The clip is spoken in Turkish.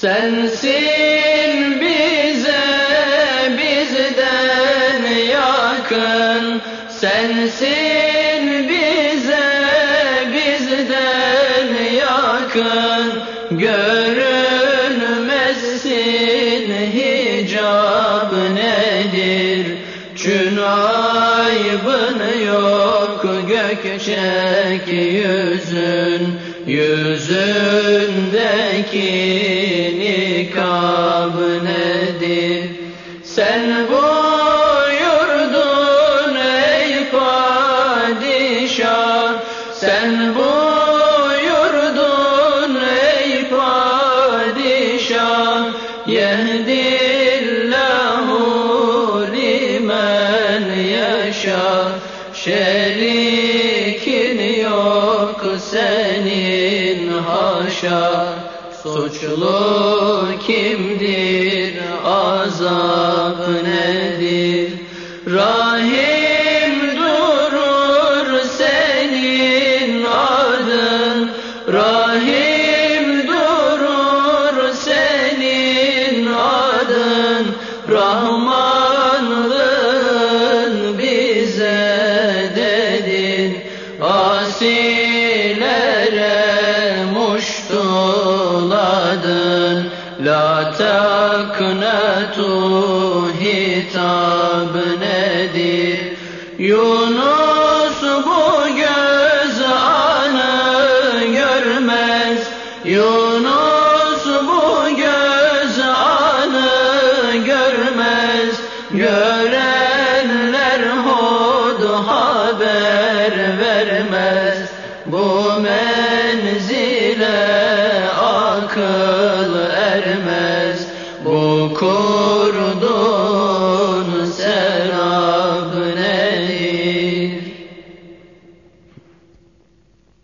Sensin bize bizden yakın. Sensin bize bizden yakın. Görünmezsin hicab nedir? Çün yok gökçek yüzün. Yüzündeki nikab nedir? Sen buyurdun ey padişah, sen buyurdun ey padişah, yehdillahu limen yaşa, şerikin yok senin haşa. Suçlu azap nedir? Rahim durur senin adın, Rahim durur senin adın, Rahmanlığın bize dedin, asilere muştuladın, La taknatu hitab nedir? Yunus bu göz anı görmez, Yunus bu göz anı görmez, Görenler hud haber vermez, Bu menzile قرمز. بکن